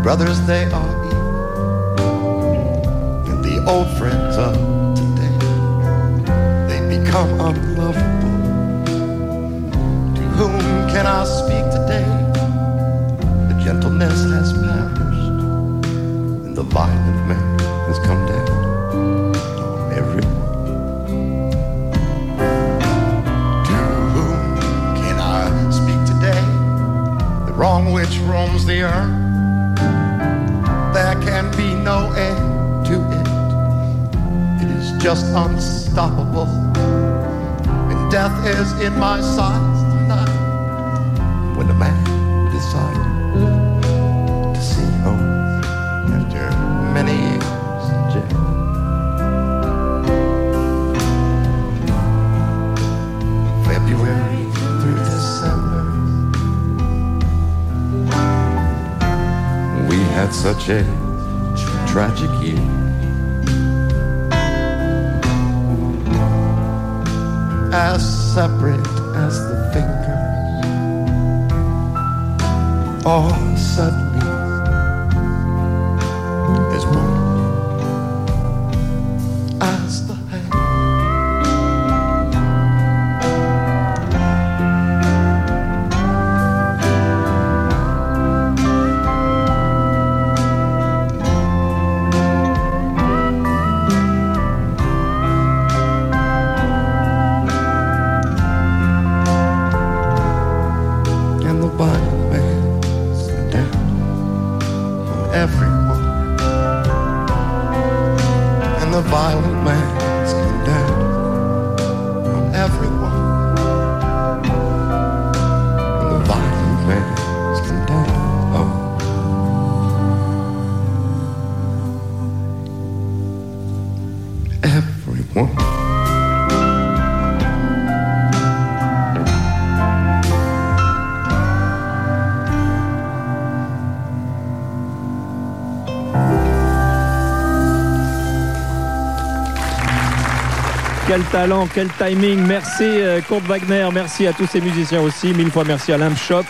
The brothers they are evil, and the old friends of today they become unlovable. To whom can I speak today? The gentleness has perished, and the violent man has come down on everyone. To whom can I speak today? The wrong which roams the earth, can be no end to it. It is just unstoppable, and death is in my sights tonight. When the man decided to see home after many years in jail. February through December. We had such a tragic year. As separate as the fingers, all suddenly The violent man's on oh. everyone. And the violent man's down on everyone. Quel talent, quel timing. Merci euh, Kurt Wagner, merci à tous ces musiciens aussi. Mille fois merci à Lamp Shop.